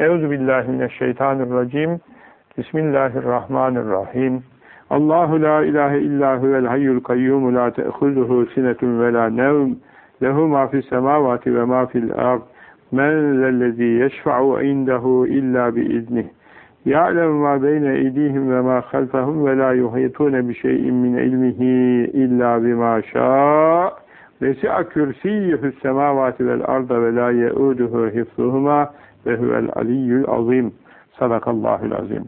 Euzu billahi mineşşeytanirracim. Bismillahirrahmanirrahim. Allahu la ilahe illa huvel hayyul kayyum la ta'khuzuhu sinetun ve la nevm. Lehu ma fis semavati ve ma fil ard. Men zellezî yeşfa'u indehu illa bi iznih. Ya'lem ma beyne idihim ve ma halfahum ve la yuhitune bi şey'in min ilmihi illa bima şa'a. Vesi'a kürsiyyühü semavati vel arda ve la ye'uduhu hifzuhuma ve huvel aliyyül azim. Sadakallahül azim.